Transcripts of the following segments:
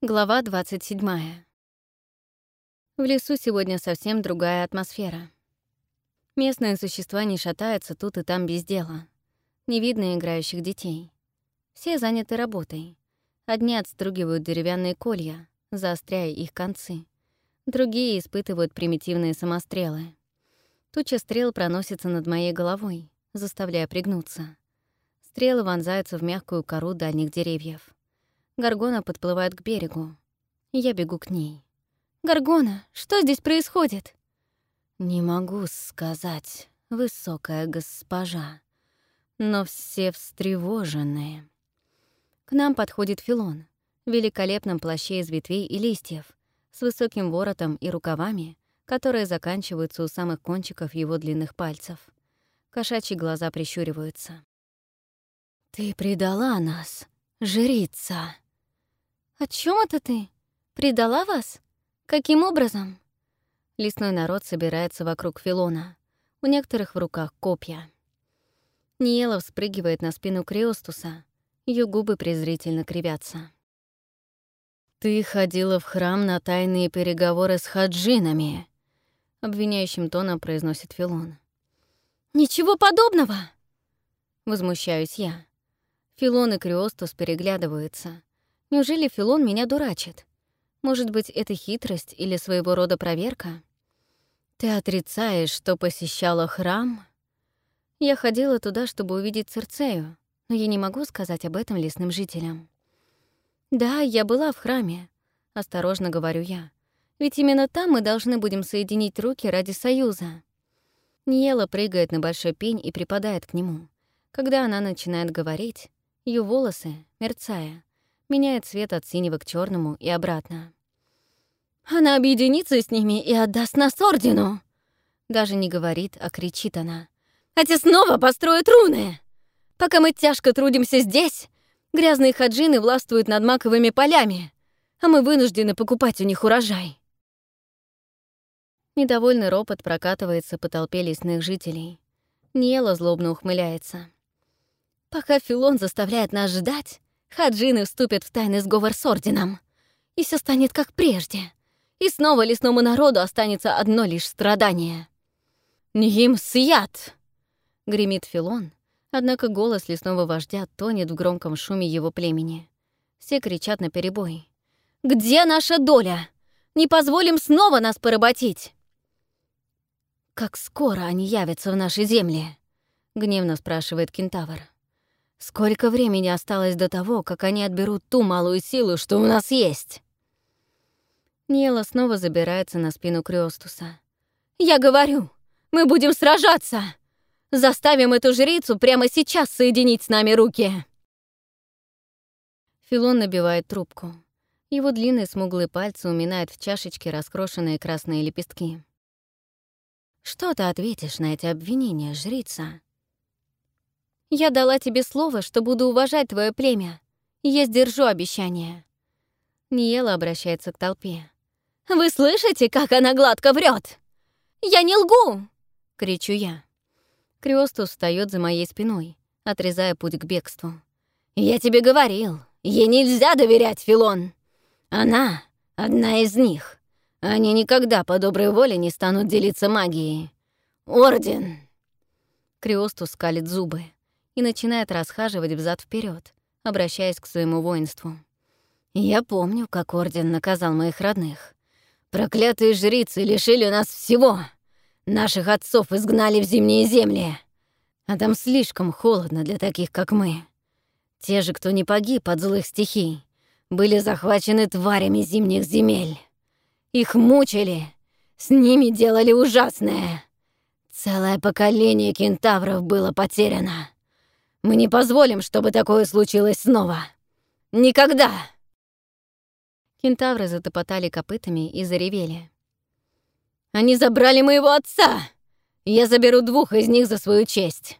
Глава 27. В лесу сегодня совсем другая атмосфера. Местные существа не шатаются тут и там без дела. Не видно играющих детей. Все заняты работой. Одни отстругивают деревянные колья, заостряя их концы. Другие испытывают примитивные самострелы. Туча стрел проносится над моей головой, заставляя пригнуться. Стрелы вонзаются в мягкую кору дальних деревьев. Гаргона подплывает к берегу. Я бегу к ней. «Гаргона, что здесь происходит?» «Не могу сказать, высокая госпожа, но все встревоженные». К нам подходит Филон, в великолепном плаще из ветвей и листьев, с высоким воротом и рукавами, которые заканчиваются у самых кончиков его длинных пальцев. Кошачьи глаза прищуриваются. «Ты предала нас, жрица!» «О чем это ты? Предала вас? Каким образом?» Лесной народ собирается вокруг Филона. У некоторых в руках копья. Ниела вспрыгивает на спину Криостуса. Ее губы презрительно кривятся. «Ты ходила в храм на тайные переговоры с хаджинами», — обвиняющим тоном произносит Филон. «Ничего подобного!» Возмущаюсь я. Филон и Криостус переглядываются. Неужели Филон меня дурачит? Может быть, это хитрость или своего рода проверка? Ты отрицаешь, что посещала храм? Я ходила туда, чтобы увидеть Церцею, но я не могу сказать об этом лесным жителям. Да, я была в храме, осторожно говорю я. Ведь именно там мы должны будем соединить руки ради союза. Ниела прыгает на большой пень и припадает к нему. Когда она начинает говорить, ее волосы, мерцая, меняет цвет от синего к черному и обратно. «Она объединится с ними и отдаст нас ордену!» Даже не говорит, а кричит она. «Эти снова построят руны! Пока мы тяжко трудимся здесь, грязные хаджины властвуют над маковыми полями, а мы вынуждены покупать у них урожай». Недовольный ропот прокатывается по толпе лесных жителей. Ниела злобно ухмыляется. «Пока Филон заставляет нас ждать, Хаджины вступят в тайный сговор с Орденом. И все станет как прежде. И снова лесному народу останется одно лишь страдание. «Ним сият!» — гремит Филон, однако голос лесного вождя тонет в громком шуме его племени. Все кричат на перебой. «Где наша доля? Не позволим снова нас поработить!» «Как скоро они явятся в нашей земле?» — гневно спрашивает кентавр. Сколько времени осталось до того, как они отберут ту малую силу, что у нас есть?» Нела снова забирается на спину Крёстуса. «Я говорю, мы будем сражаться! Заставим эту жрицу прямо сейчас соединить с нами руки!» Филон набивает трубку. Его длинные смуглые пальцы уминают в чашечке раскрошенные красные лепестки. «Что ты ответишь на эти обвинения, жрица?» Я дала тебе слово, что буду уважать твое племя. Я сдержу обещание». Ниела обращается к толпе. «Вы слышите, как она гладко врет? Я не лгу!» — кричу я. Криостус встает за моей спиной, отрезая путь к бегству. «Я тебе говорил, ей нельзя доверять, Филон. Она — одна из них. Они никогда по доброй воле не станут делиться магией. Орден!» Криостус скалит зубы и начинает расхаживать взад вперед, обращаясь к своему воинству. «Я помню, как Орден наказал моих родных. Проклятые жрицы лишили нас всего. Наших отцов изгнали в зимние земли. А там слишком холодно для таких, как мы. Те же, кто не погиб от злых стихий, были захвачены тварями зимних земель. Их мучили, с ними делали ужасное. Целое поколение кентавров было потеряно. Мы не позволим, чтобы такое случилось снова. Никогда!» Кентавры затопотали копытами и заревели. «Они забрали моего отца! Я заберу двух из них за свою честь!»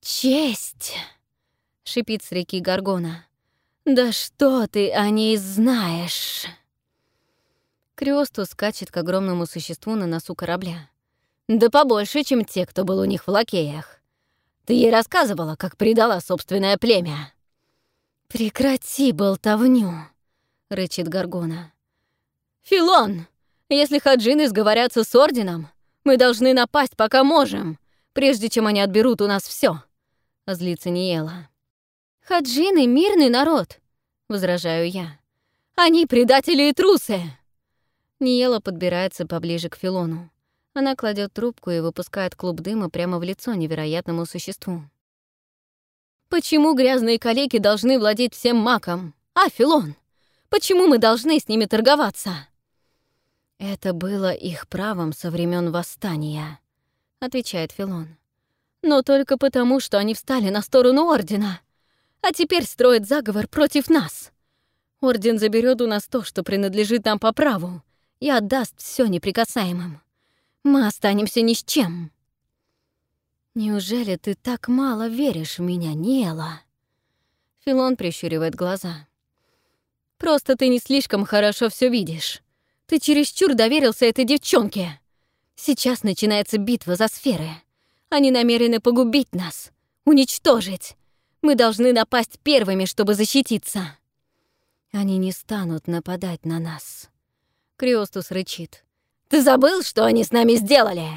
«Честь!» — шипит с реки Гаргона. «Да что ты о ней знаешь?» Крёсту скачет к огромному существу на носу корабля. «Да побольше, чем те, кто был у них в лакеях. Ты ей рассказывала, как предала собственное племя». «Прекрати болтовню», —— рычит Гаргона. «Филон, если хаджины сговорятся с Орденом, мы должны напасть, пока можем, прежде чем они отберут у нас все. злится Ниела. «Хаджины — мирный народ», — возражаю я. «Они предатели и трусы!» Ниела подбирается поближе к Филону. Она кладет трубку и выпускает клуб дыма прямо в лицо невероятному существу. «Почему грязные калеки должны владеть всем маком? А, Филон? Почему мы должны с ними торговаться?» «Это было их правом со времен восстания», — отвечает Филон. «Но только потому, что они встали на сторону Ордена, а теперь строят заговор против нас. Орден заберет у нас то, что принадлежит нам по праву, и отдаст все неприкасаемым. Мы останемся ни с чем». «Неужели ты так мало веришь в меня, Нела?» Филон прищуривает глаза. «Просто ты не слишком хорошо все видишь. Ты чересчур доверился этой девчонке. Сейчас начинается битва за сферы. Они намерены погубить нас, уничтожить. Мы должны напасть первыми, чтобы защититься. Они не станут нападать на нас. Криостус рычит. «Ты забыл, что они с нами сделали?»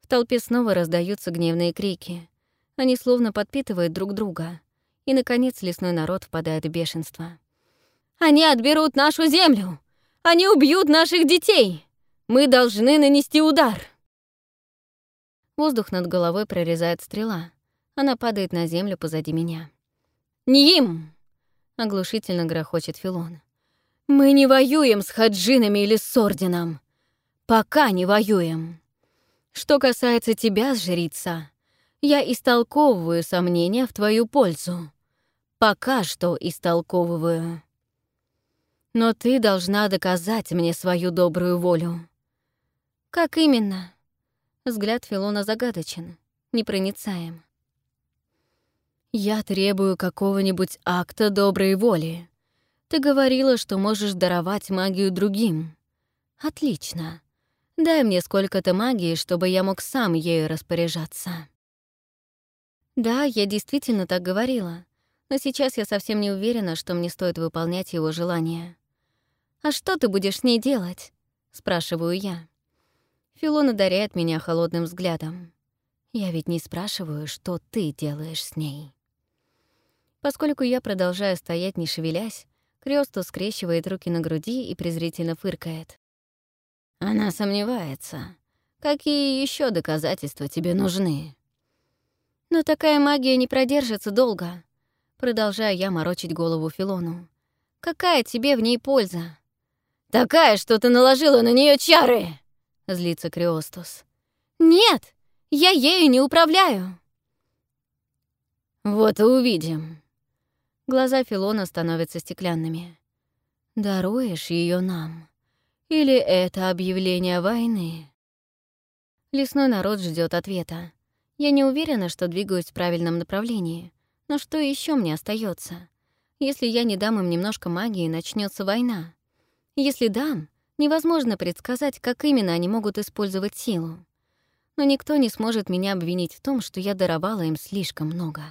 В толпе снова раздаются гневные крики. Они словно подпитывают друг друга. И, наконец, лесной народ впадает в бешенство. «Они отберут нашу землю! Они убьют наших детей! Мы должны нанести удар!» Воздух над головой прорезает стрела. Она падает на землю позади меня. «Не им!» — оглушительно грохочет Филон. «Мы не воюем с хаджинами или с орденом. Пока не воюем. Что касается тебя, жрица, я истолковываю сомнения в твою пользу. Пока что истолковываю но ты должна доказать мне свою добрую волю». «Как именно?» Взгляд Филона загадочен, непроницаем. «Я требую какого-нибудь акта доброй воли. Ты говорила, что можешь даровать магию другим. Отлично. Дай мне сколько-то магии, чтобы я мог сам ею распоряжаться». Да, я действительно так говорила, но сейчас я совсем не уверена, что мне стоит выполнять его желание. «А что ты будешь с ней делать?» — спрашиваю я. Филон ударяет меня холодным взглядом. Я ведь не спрашиваю, что ты делаешь с ней. Поскольку я продолжаю стоять, не шевелясь, Крёсту скрещивает руки на груди и презрительно фыркает. Она сомневается. Какие еще доказательства тебе нужны? Но такая магия не продержится долго. Продолжаю я морочить голову Филону. Какая тебе в ней польза? «Такая, что ты наложила на нее чары!» — злится Криостус. «Нет, я ею не управляю!» «Вот и увидим». Глаза Филона становятся стеклянными. «Даруешь ее нам? Или это объявление войны?» Лесной народ ждет ответа. Я не уверена, что двигаюсь в правильном направлении. Но что еще мне остается? Если я не дам им немножко магии, начнется война. Если дам, невозможно предсказать, как именно они могут использовать силу. Но никто не сможет меня обвинить в том, что я даровала им слишком много.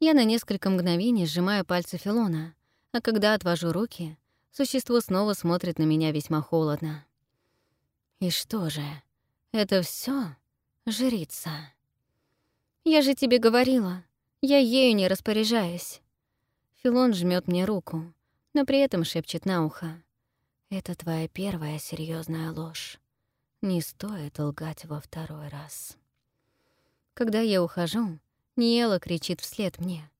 Я на несколько мгновений сжимаю пальцы Филона, а когда отвожу руки, существо снова смотрит на меня весьма холодно. И что же, это все жрица? Я же тебе говорила, я ею не распоряжаюсь. Филон жмет мне руку, но при этом шепчет на ухо. «Это твоя первая серьезная ложь. Не стоит лгать во второй раз». Когда я ухожу, Ниела кричит вслед мне.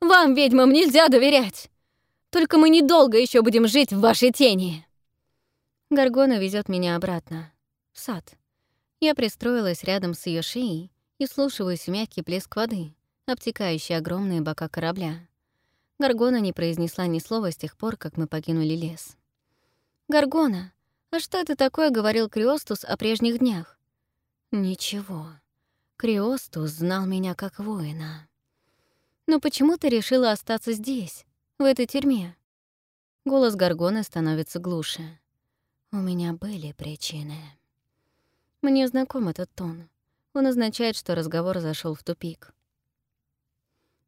«Вам, ведьмам, нельзя доверять! Только мы недолго еще будем жить в вашей тени!» Гаргона везет меня обратно, в сад. Я пристроилась рядом с ее шеей и слушаюсь в мягкий плеск воды, обтекающий огромные бока корабля. Гаргона не произнесла ни слова с тех пор, как мы покинули лес. «Гаргона, а что это такое?» — говорил Криостус о прежних днях. «Ничего. Криостус знал меня как воина». «Но почему ты решила остаться здесь, в этой тюрьме?» Голос Гаргоны становится глуше. «У меня были причины». Мне знаком этот тон. Он означает, что разговор зашел в тупик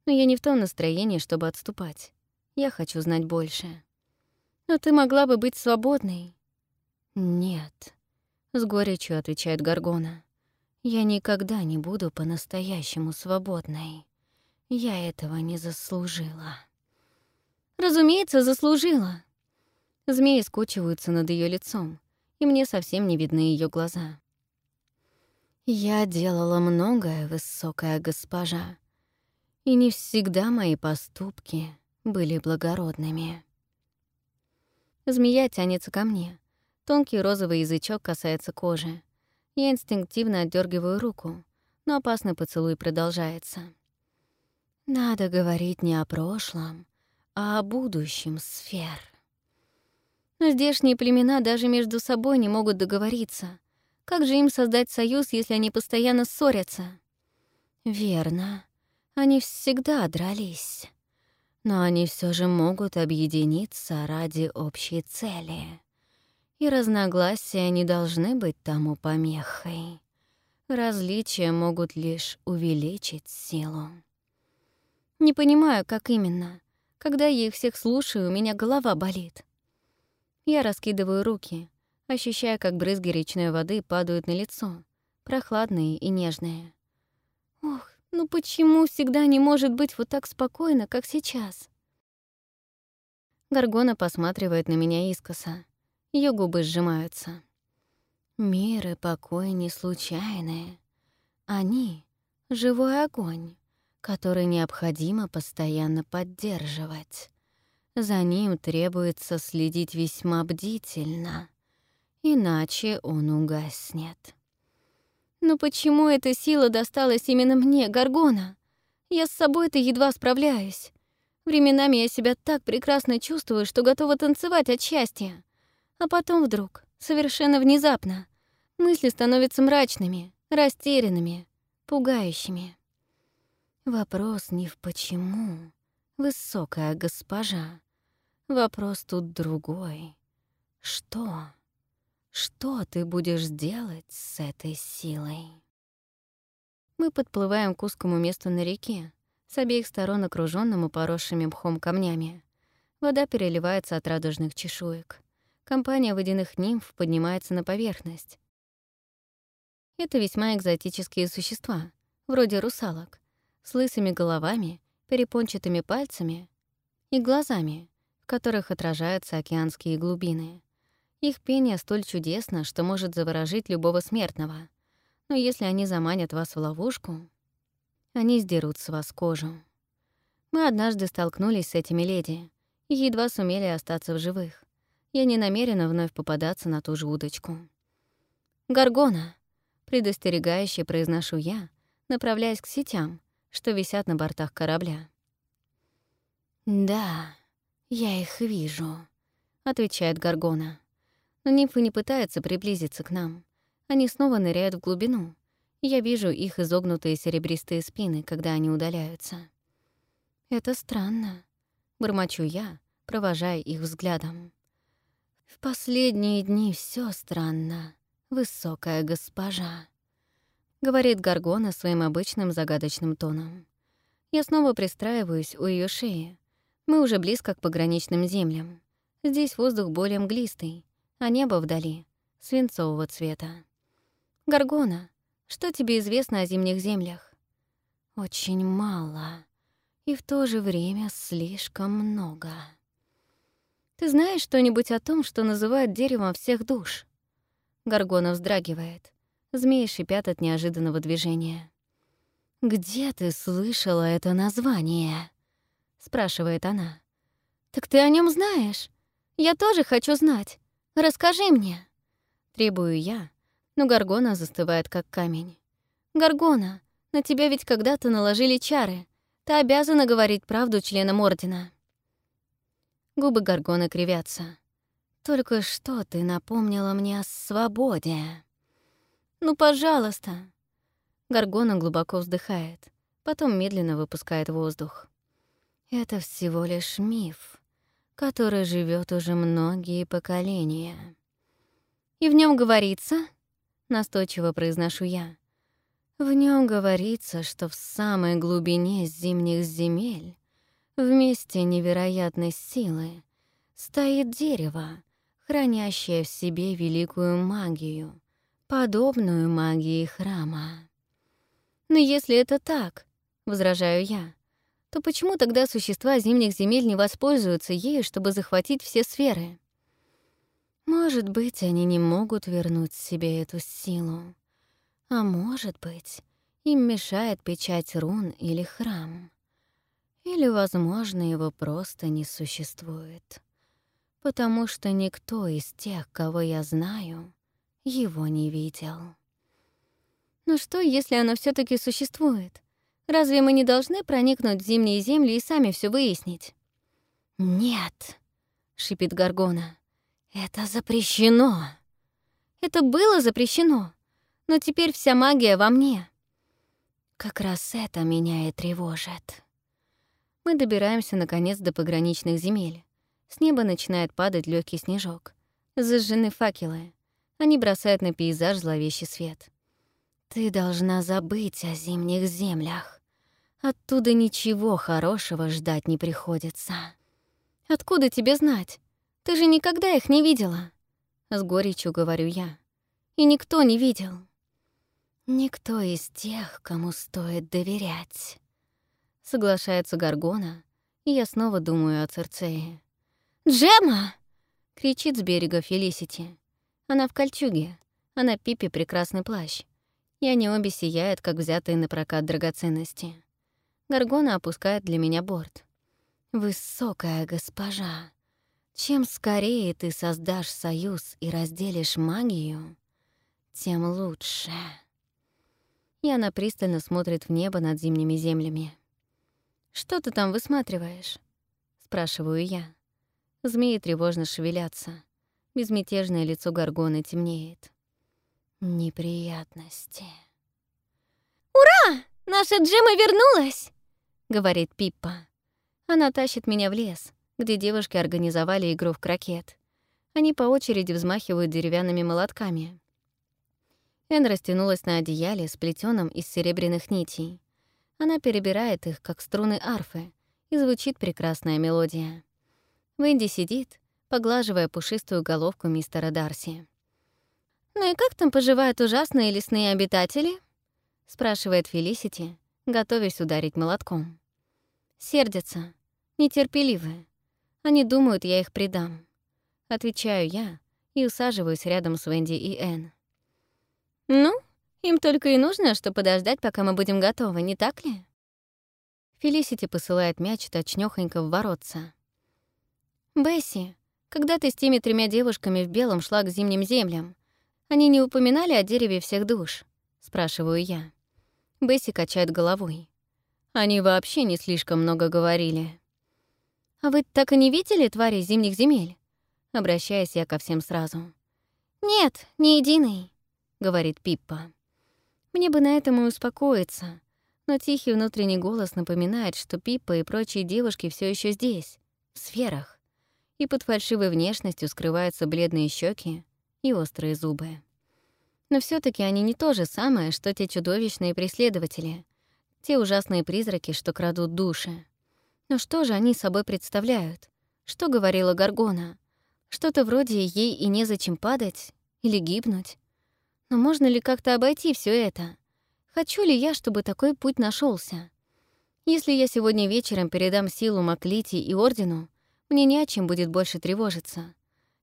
но я не в том настроении, чтобы отступать. Я хочу знать больше. Но ты могла бы быть свободной. Нет, с горечью отвечает Гаргона. Я никогда не буду по-настоящему свободной. Я этого не заслужила. Разумеется, заслужила. Змеи скучиваются над ее лицом, и мне совсем не видны ее глаза. Я делала многое, высокая госпожа, и не всегда мои поступки были благородными. Змея тянется ко мне. Тонкий розовый язычок касается кожи. Я инстинктивно отдергиваю руку, но опасный поцелуй продолжается. Надо говорить не о прошлом, а о будущем сфер. Но здешние племена даже между собой не могут договориться. Как же им создать союз, если они постоянно ссорятся? Верно, они всегда дрались. Но они все же могут объединиться ради общей цели. И разногласия не должны быть тому помехой. Различия могут лишь увеличить силу. Не понимаю, как именно. Когда я их всех слушаю, у меня голова болит. Я раскидываю руки, ощущая, как брызги речной воды падают на лицо, прохладные и нежные. Ох, ну почему всегда не может быть вот так спокойно, как сейчас? Гаргона посматривает на меня искоса. Ее губы сжимаются. Мир и покой не случайные. Они — живой огонь, который необходимо постоянно поддерживать. За ним требуется следить весьма бдительно, иначе он угаснет. Но почему эта сила досталась именно мне, Гаргона? Я с собой-то едва справляюсь. Временами я себя так прекрасно чувствую, что готова танцевать от счастья. А потом вдруг, совершенно внезапно, мысли становятся мрачными, растерянными, пугающими. Вопрос не в «почему», высокая госпожа, Вопрос тут другой. Что? Что ты будешь делать с этой силой? Мы подплываем к узкому месту на реке, с обеих сторон окружённому поросшими мхом камнями. Вода переливается от радужных чешуек. Компания водяных нимф поднимается на поверхность. Это весьма экзотические существа, вроде русалок, с лысыми головами, перепончатыми пальцами и глазами, в которых отражаются океанские глубины. Их пение столь чудесно, что может заворожить любого смертного. Но если они заманят вас в ловушку, они сдерут с вас кожу. Мы однажды столкнулись с этими леди и едва сумели остаться в живых. Я не намерена вновь попадаться на ту же удочку. «Гаргона!» — предостерегающе произношу я, направляясь к сетям, что висят на бортах корабля. «Да», «Я их вижу», — отвечает Гаргона. Но нимфы не пытаются приблизиться к нам. Они снова ныряют в глубину. Я вижу их изогнутые серебристые спины, когда они удаляются. «Это странно», — бормочу я, провожая их взглядом. «В последние дни все странно, высокая госпожа», — говорит Гаргона своим обычным загадочным тоном. Я снова пристраиваюсь у ее шеи, мы уже близко к пограничным землям. Здесь воздух более мглистый, а небо вдали — свинцового цвета. Гаргона, что тебе известно о зимних землях? Очень мало, и в то же время слишком много. Ты знаешь что-нибудь о том, что называют деревом всех душ? Гаргона вздрагивает. Змеи шипят от неожиданного движения. «Где ты слышала это название?» спрашивает она. «Так ты о нем знаешь? Я тоже хочу знать. Расскажи мне!» Требую я, но Гаргона застывает как камень. «Гаргона, на тебя ведь когда-то наложили чары. Ты обязана говорить правду членам Ордена». Губы Гаргона кривятся. «Только что ты напомнила мне о свободе». «Ну, пожалуйста». Гаргона глубоко вздыхает, потом медленно выпускает воздух. Это всего лишь миф, который живет уже многие поколения. И в нем говорится, настойчиво произношу я, в нем говорится, что в самой глубине зимних земель В месте невероятной силы стоит дерево, хранящее в себе великую магию, подобную магии храма. Но если это так, возражаю я, то почему тогда существа зимних земель не воспользуются ею, чтобы захватить все сферы? Может быть, они не могут вернуть себе эту силу. А может быть, им мешает печать рун или храм. Или, возможно, его просто не существует. Потому что никто из тех, кого я знаю, его не видел. Но что, если оно все таки существует? Разве мы не должны проникнуть в зимние земли и сами все выяснить? «Нет», — шипит Гаргона, — «это запрещено». Это было запрещено, но теперь вся магия во мне. Как раз это меня и тревожит. Мы добираемся, наконец, до пограничных земель. С неба начинает падать легкий снежок. Зажжены факелы. Они бросают на пейзаж зловещий свет. Ты должна забыть о зимних землях. Оттуда ничего хорошего ждать не приходится. Откуда тебе знать? Ты же никогда их не видела. С горечью говорю я. И никто не видел. «Никто из тех, кому стоит доверять», — соглашается Гаргона, и я снова думаю о Церцее. «Джема!» — кричит с берега Фелисити. Она в кольчуге, а на Пипе прекрасный плащ. И они обе сияют, как взятые на прокат драгоценности. Гаргона опускает для меня борт. «Высокая госпожа, чем скорее ты создашь союз и разделишь магию, тем лучше» и она пристально смотрит в небо над зимними землями. «Что ты там высматриваешь?» — спрашиваю я. Змеи тревожно шевелятся. Безмятежное лицо Гаргоны темнеет. Неприятности. «Ура! Наша Джема вернулась!» — говорит Пиппа. Она тащит меня в лес, где девушки организовали игру в крокет. Они по очереди взмахивают деревянными молотками. Эн растянулась на одеяле, сплетенном из серебряных нитей. Она перебирает их, как струны арфы, и звучит прекрасная мелодия. Венди сидит, поглаживая пушистую головку мистера Дарси. «Ну и как там поживают ужасные лесные обитатели?» — спрашивает Фелисити, готовясь ударить молотком. Сердятся, нетерпеливы. Они думают, я их предам. Отвечаю я и усаживаюсь рядом с Венди и Энн. «Ну, им только и нужно, что подождать, пока мы будем готовы, не так ли?» Фелисити посылает мяч точнёхонько в воротца. «Бесси, когда ты с теми тремя девушками в белом шла к зимним землям, они не упоминали о дереве всех душ?» — спрашиваю я. Бесси качает головой. Они вообще не слишком много говорили. «А вы так и не видели твари зимних земель?» Обращаясь я ко всем сразу. «Нет, ни единой», — говорит Пиппа. Мне бы на этом и успокоиться, но тихий внутренний голос напоминает, что Пиппа и прочие девушки все еще здесь, в сферах, и под фальшивой внешностью скрываются бледные щеки и острые зубы. Но все таки они не то же самое, что те чудовищные преследователи, те ужасные призраки, что крадут души. Но что же они собой представляют? Что говорила Гаргона? Что-то вроде ей и незачем падать или гибнуть? Но можно ли как-то обойти все это? Хочу ли я, чтобы такой путь нашелся? Если я сегодня вечером передам силу Маклити и Ордену, мне не о чем будет больше тревожиться.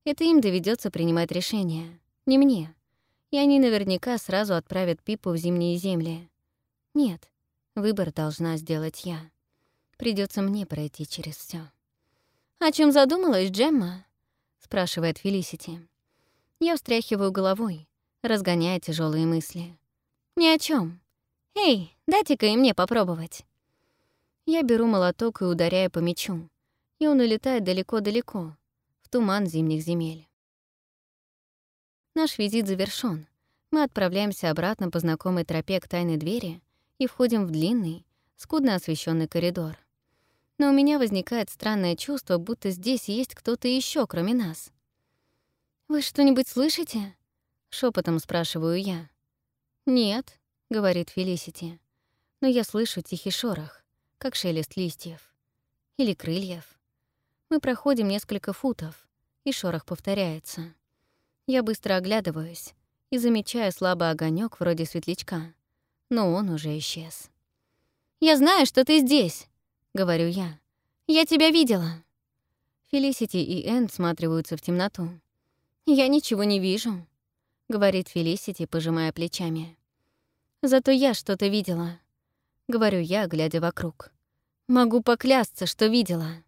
Это им доведется принимать решение, не мне. И они наверняка сразу отправят Пипу в зимние земли. Нет, выбор должна сделать я. Придется мне пройти через все. «О чем задумалась Джемма?» — спрашивает Фелисити. Я встряхиваю головой, разгоняя тяжелые мысли. «Ни о чем. Эй, дайте-ка и мне попробовать». Я беру молоток и ударяю по мячу, и он улетает далеко-далеко, в туман зимних земель. Наш визит завершён. Мы отправляемся обратно по знакомой тропе к тайной двери и входим в длинный, скудно освещенный коридор. Но у меня возникает странное чувство, будто здесь есть кто-то еще, кроме нас. «Вы что-нибудь слышите?» Шепотом спрашиваю я. «Нет», — говорит Фелисити, но я слышу тихий шорох, как шелест листьев. Или крыльев. Мы проходим несколько футов, и шорох повторяется. Я быстро оглядываюсь и замечаю слабый огонек вроде светлячка, но он уже исчез. «Я знаю, что ты здесь», — говорю я. «Я тебя видела». Фелисити и Энн всматриваются в темноту. «Я ничего не вижу», — говорит Фелисити, пожимая плечами. «Зато я что-то видела», — говорю я, глядя вокруг. «Могу поклясться, что видела».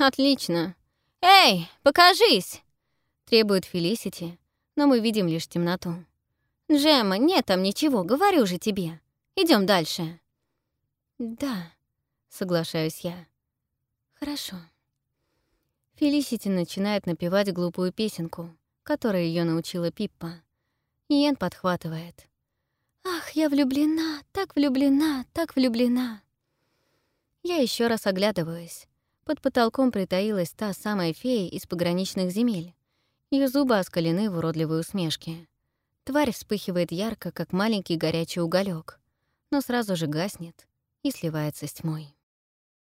«Отлично. Эй, покажись!» — требует Фелисити, но мы видим лишь темноту. «Джемма, нет там ничего, говорю же тебе. Идем дальше». «Да», — соглашаюсь я. «Хорошо». Фелисити начинает напевать глупую песенку, которой ее научила Пиппа. Иен подхватывает. «Ах, я влюблена, так влюблена, так влюблена!» Я еще раз оглядываюсь. Под потолком притаилась та самая фея из пограничных земель. Ее зубы оскалены в уродливой усмешке. Тварь вспыхивает ярко, как маленький горячий уголек, но сразу же гаснет и сливается с тьмой.